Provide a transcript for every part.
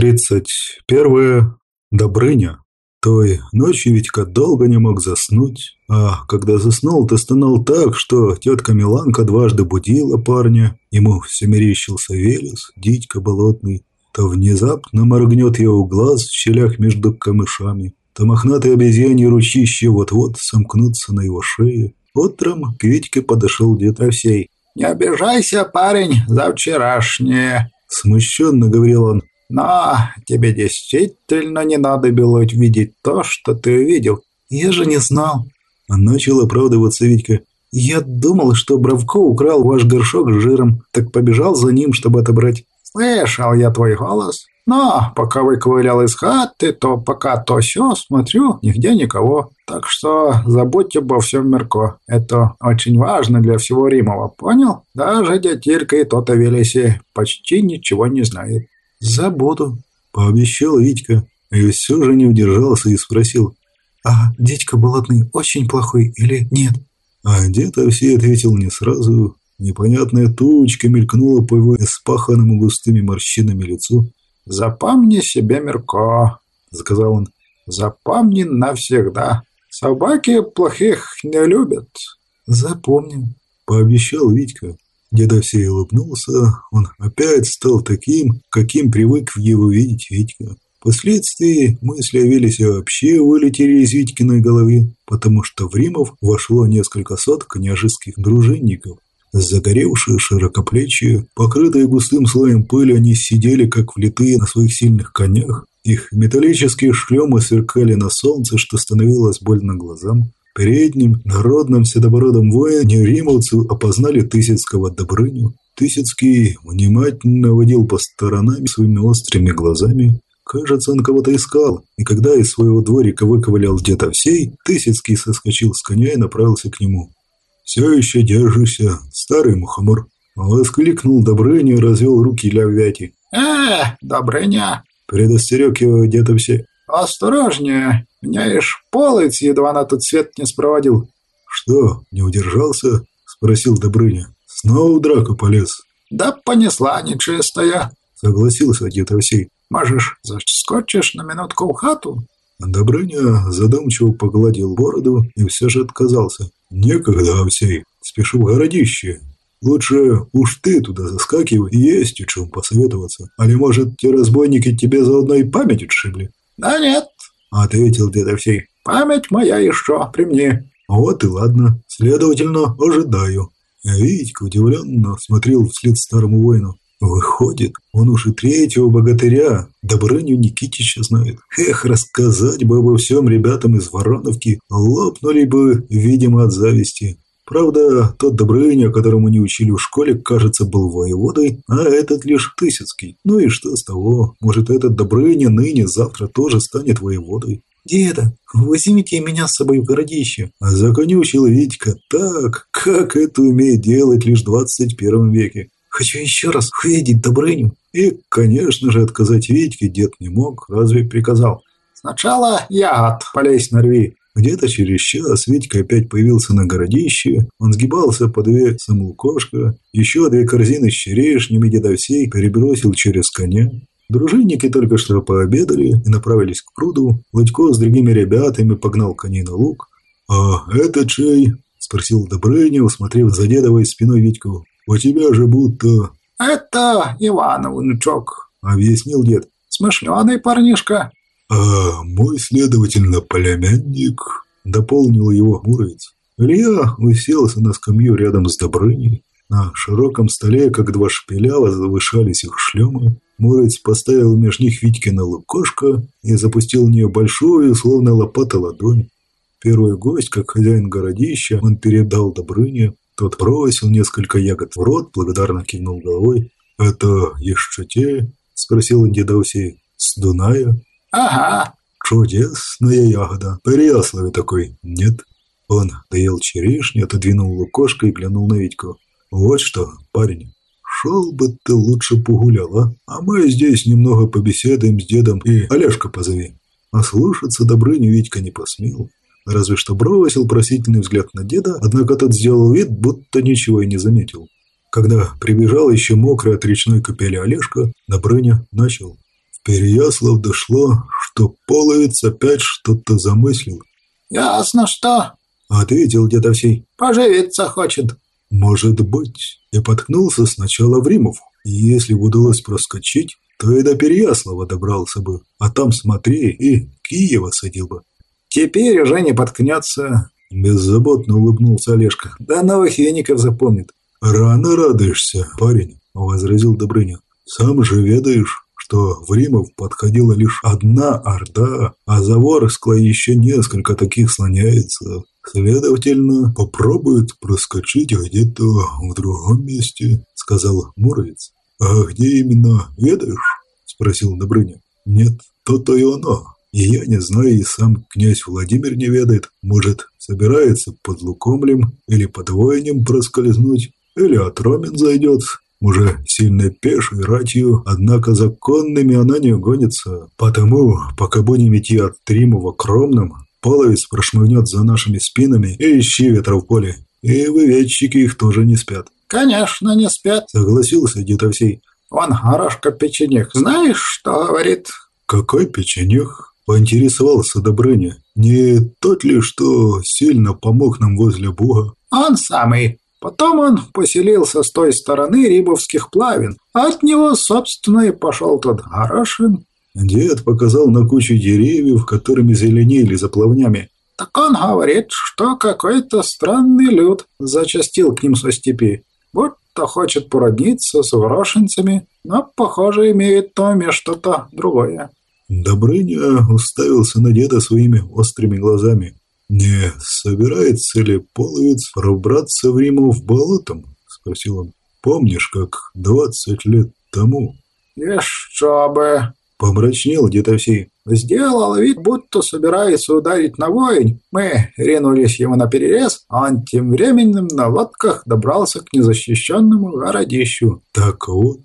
Тридцать первое. Добрыня. Той ночью Витька долго не мог заснуть, а когда заснул, то стонал так, что тетка Миланка дважды будила парня, ему все мерещился Велес, дитька болотный, то внезапно моргнет его глаз в щелях между камышами, то мохнатые обезьяньи ручище вот-вот сомкнутся на его шее. Утром к Витьке подошел дед Овсей. «Не обижайся, парень, за вчерашнее», – смущенно говорил он. Но тебе действительно не надо было видеть то, что ты увидел. Я же не знал. Начал оправдываться Витька. Я думал, что Бравко украл ваш горшок с жиром, так побежал за ним, чтобы отобрать. Слышал я твой голос. Но пока выковылял из хаты, то пока то все смотрю, нигде никого. Так что забудьте обо всем, Мерко. Это очень важно для всего Римова, понял? Даже дядь и тот о Велесе почти ничего не знает. «Забуду», – пообещал Витька, и все же не удержался и спросил, «А дядька Болотный очень плохой или нет?» А дед все ответил не сразу. Непонятная тучка мелькнула по его испаханному густыми морщинами лицу. «Запомни себе, Мерко», – сказал он, – «запомни навсегда. Собаки плохих не любят». «Запомню», – пообещал Витька. Дедовсей улыбнулся. Он опять стал таким, каким привык его видеть Витька. Впоследствии мысли о Велесе вообще вылетели из Витькиной головы, потому что в Римов вошло несколько сот княжеских дружинников. Загоревшие, широкоплечие, покрытые густым слоем пыли, они сидели как влитые на своих сильных конях. Их металлические шлемы сверкали на солнце, что становилось больно глазам. Передним, народным седобородом воине римовцы опознали Тысяцкого Добрыню. Тысяцкий внимательно водил по сторонам своими острыми глазами. Кажется, он кого-то искал, и когда из своего дворика выковылял где-то всей, Тысяцкий соскочил с коня и направился к нему. «Все еще держишься, старый мухомор!» Воскликнул Добрыня и развел руки для Вяти. «Э, Добрыня!» Предостерег его где-то все. «Осторожнее! Меня и едва на тот свет не спроводил». «Что, не удержался?» – спросил Добрыня. «Снова в драку полез?» «Да понесла нечистая», – согласился дед Овсей. «Можешь, заскочишь на минутку в хату?» Добрыня задумчиво погладил бороду и все же отказался. «Некогда, Овсей, спешу в городище. Лучше уж ты туда заскакивай, есть о чем посоветоваться. Али, может, те разбойники тебе заодно и память отшибли?» «Да нет», — ответил дед Овсей. «Память моя еще при мне». «Вот и ладно. Следовательно, ожидаю». Витька удивленно смотрел вслед старому воину. Выходит, он уж и третьего богатыря, Добрыню Никитича знает. Эх, рассказать бы обо всем ребятам из Вороновки, лопнули бы, видимо, от зависти. Правда, тот Добрыня, которому не учили в школе, кажется, был воеводой, а этот лишь Тысяцкий. Ну и что с того? Может, этот Добрыня ныне, завтра тоже станет воеводой? «Деда, возьмите меня с собой в городище!» Законючил Витька так, как это умеет делать лишь в 21 веке. «Хочу еще раз увидеть Добрыню!» И, конечно же, отказать Витьке дед не мог, разве приказал. «Сначала ягод полезь нарви, где-то через час Витька опять появился на городище. Он сгибался по две самоукошка, еще две корзины с черешнями дедовсей перебросил через коня. Дружинники только что пообедали и направились к пруду. Ладько с другими ребятами погнал коней на луг. «А это чей?» – спросил Добрыня, усмотрев за дедовой спиной Витьку. «У тебя же будто...» «Это Иван внучок», – объяснил дед. «Смышленый парнишка». «А мой, следовательно, племянник», — дополнил его Муромец. Илья уселся на скамью рядом с Добрыней. На широком столе, как два шпиля, возвышались их шлемы. Муромец поставил между них Витькина лукошко и запустил в нее большую, словно лопата, ладонь. Первый гость, как хозяин городища, он передал Добрыне. Тот бросил несколько ягод в рот, благодарно кивнул головой. «Это еще те?» – спросил он дедовсей. «С Дуная?» «Ага». «Чудесная ягода. Переяславе такой, нет?» Он доел черешню, отодвинул лукошко и глянул на Витьку. «Вот что, парень, шел бы ты лучше погулял, а? А мы здесь немного побеседуем с дедом и Олежка позови». А слушаться Добрыню Витька не посмел. Разве что бросил просительный взгляд на деда, однако тот сделал вид, будто ничего и не заметил. Когда прибежал еще мокрый от речной капели Олежка, Добрыня начал Переяслав дошло, что Половец опять что-то замыслил. «Ясно что», — ответил дед Овсей. «Поживиться хочет». «Может быть». И поткнулся сначала в Римов. И если удалось проскочить, то и до Переяслава добрался бы. А там смотри, и Киева садил бы. «Теперь уже не поткнется», – беззаботно улыбнулся Олежка. «Да новых веников запомнит». «Рано радуешься, парень», – возразил Добрыня. «Сам же ведаешь, что в Римов подходила лишь одна орда, а за Ворскла еще несколько таких слоняется. Следовательно, попробует проскочить где-то в другом месте», – сказал Муровец. «А где именно, ведаешь?» – спросил Добрыня. «Нет, то-то и оно. И я не знаю, и сам князь Владимир не ведает. Может, собирается под Лукомлем или под Воинем проскользнуть, или от Ромин зайдет. Уже сильно пешей ратью, однако законными она не угонится. Потому, пока будем идти от Тримова к Ромным, половец прошмыгнет за нашими спинами и ищи ветра в поле. И выветчики их тоже не спят. «Конечно, не спят», — согласился дед Овсей. «Вон Горошка Печенех, знаешь, что говорит?» «Какой Печенех?» Поинтересовался Добрыня. Не тот ли, что сильно помог нам возле Буга? Он самый. Потом он поселился с той стороны Рибовских плавин. От него, собственно, и пошел тот Горошин. Дед показал на кучу деревьев, которыми зеленели за плавнями. Так он говорит, что какой-то странный люд зачастил к ним со степи. Будто хочет породниться с ворошенцами, но, похоже, имеет в уме что-то другое. Добрыня уставился на деда своими острыми глазами. «Не собирается ли половец пробраться в Римов болотом?» – спросил он. «Помнишь, как двадцать лет тому?» «Еще бы!» – помрачнел дед Овсей. «Сделал вид, будто собирается ударить на воин. Мы ринулись ему на перерез, а он тем временем на лодках добрался к незащищенному городищу». «Так вот,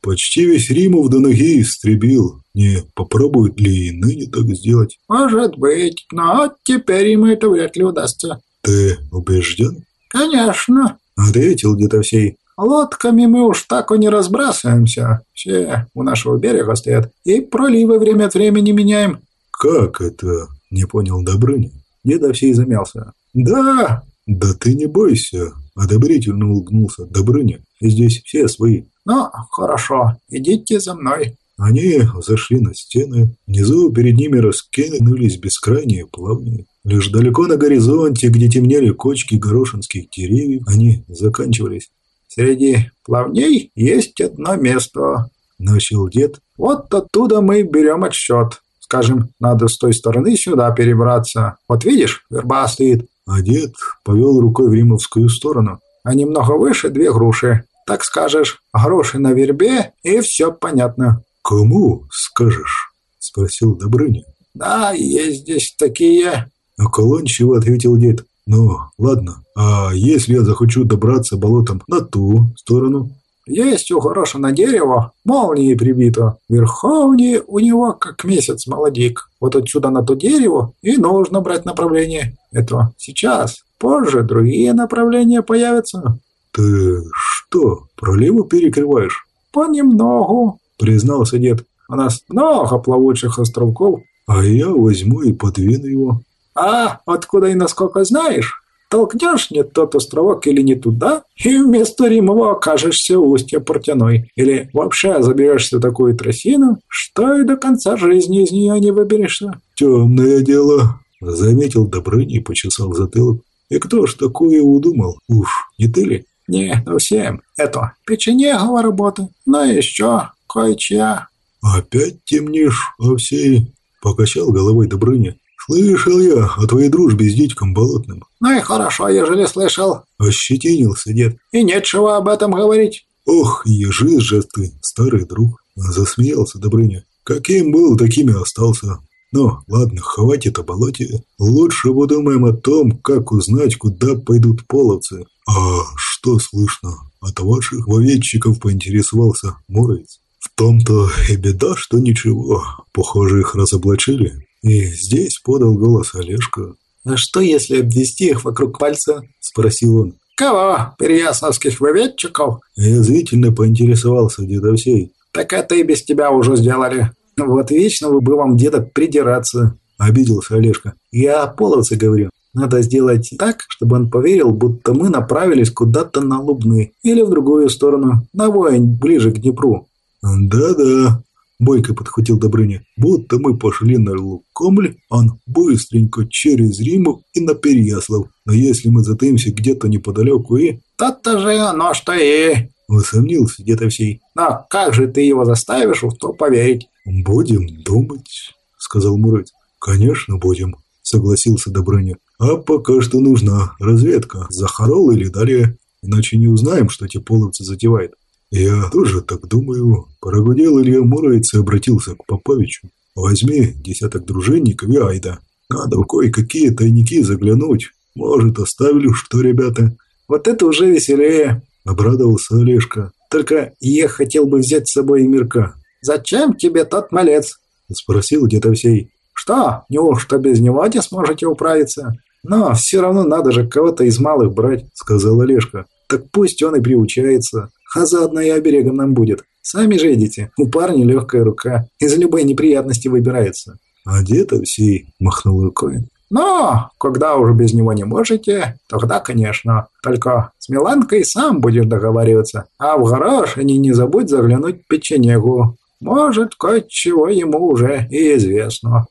почти весь Римов до ноги истребил, не попробуют ли и ныне так сделать? Может быть, но теперь ему это вряд ли удастся. Ты убежден? Конечно. Ответил Детовсей. Лодками мы уж так и не разбрасываемся. Все у нашего берега стоят. И проливы время от времени меняем. Как это? Не понял Добрыня. Дедовсей замялся. Да, да ты не бойся. Одобрительно улыбнулся Добрыня. Здесь все свои. Ну, хорошо, идите за мной. Они зашли на стены. Внизу перед ними раскинулись бескрайние плавни. Лишь далеко на горизонте, где темнели кочки горошинских деревьев, они заканчивались. «Среди плавней есть одно место», – начал дед. «Вот оттуда мы берем отсчет. Скажем, надо с той стороны сюда перебраться. Вот видишь, верба стоит». А дед повел рукой в римовскую сторону. «А немного выше две груши. Так скажешь, груши на вербе, и все понятно». «Кому скажешь?» – спросил Добрыня. «Да, есть здесь такие». Околончиво ответил дед. «Ну, ладно, а если я захочу добраться болотом на ту сторону?» «Есть у Горошина дерево, молнией прибито. Верховнее у него как месяц молодик. Вот отсюда на то дерево и нужно брать направление. Это сейчас. Позже другие направления появятся». «Ты что, проливу перекрываешь?» «Понемногу признался дед. «У нас много плавучих островков». «А я возьму и подвину его». «А, откуда и насколько знаешь? Толкнешь не тот островок или не туда, и вместо Римова окажешься у устья Портяной. Или вообще заберешься в такую трясину, что и до конца жизни из нее не выберешься». «Темное дело», — заметил Добрыня и почесал затылок. «И кто ж такое удумал? Уж, не ты ли?» «Не, ну всем. Это печенегова работа. Ну и еще кое-чья». «Опять темнишь, Овсей?» – покачал головой Добрыня. «Слышал я о твоей дружбе с дядьком Болотным». «Ну и хорошо, ежели слышал». Ощетинился дед. «И нечего об этом говорить». «Ох, ежи же ты, старый друг!» – засмеялся Добрыня. «Каким был, таким и остался. Ну, ладно, хватит о болоте. Лучше подумаем о том, как узнать, куда пойдут половцы. А что слышно? От ваших воведчиков поинтересовался Муромец. В том-то и беда, что ничего. Похоже, их разоблачили. И здесь подал голос Олежка. «А что, если обвести их вокруг пальца?» – спросил он. «Кого? Переяславских выведчиков?» Язвительно поинтересовался Дедовсей. «Так это и без тебя уже сделали». Вот вечно вы бы вам деда придираться, обиделся Олежка. Я о половце говорю. Надо сделать так, чтобы он поверил, будто мы направились куда-то на Лубны или в другую сторону, на воин ближе к Днепру. «Да-да», – бойко подхватил Добрыня, – «будто мы пошли на Лукомль, он быстренько через Риму и на Переяслав. Но если мы затаимся где-то неподалеку и...» «То-то же оно что и...» – усомнился где-то всей. «Но как же ты его заставишь в то поверить?» «Будем думать», – сказал Мурыть. «Конечно, будем», – согласился Добрыня. «А пока что нужна разведка, Захарол или далее, иначе не узнаем, что те половцы затевают». «Я тоже так думаю», – прогудел Илья Муромец и обратился к Поповичу. «Возьми десяток дружинников и айда. Надо в кое-какие тайники заглянуть. Может, оставили что, ребята?» «Вот это уже веселее», – обрадовался Олежка. «Только я хотел бы взять с собой и Мирка». «Зачем тебе тот малец?» – спросил Детовсей. «Что, неужто без него не сможете управиться?» «Но все равно надо же кого-то из малых брать», – сказал Олежка. «Так пусть он и приучается, а заодно и оберегом нам будет. Сами же видите, у парня легкая рука, из любой неприятности выбирается». «А Детовсей?» – махнул рукой. «Но, когда уже без него не можете, тогда, конечно. Только с Миланкой сам будешь договариваться, а в гараж не не забудь заглянуть печенегу. Может, кое-чего ему уже и известно».